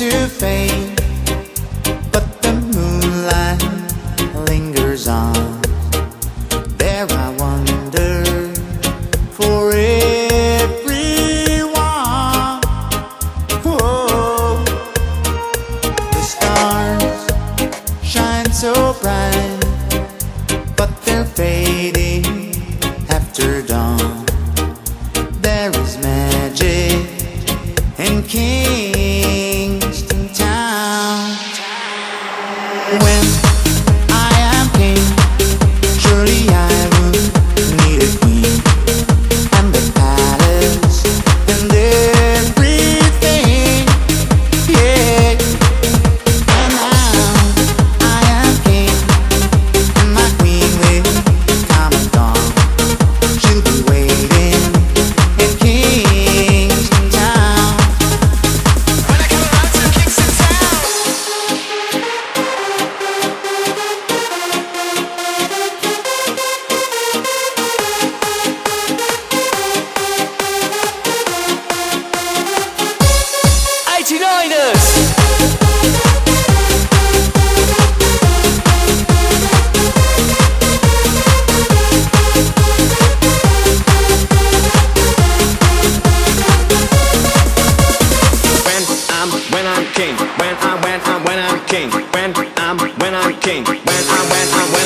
fade, but the moonlight lingers on. There I wonder for everyone. Whoa. The stars shine so bright, but they're fading after dawn. There is magic and Kingston I when I'm when I'm. When I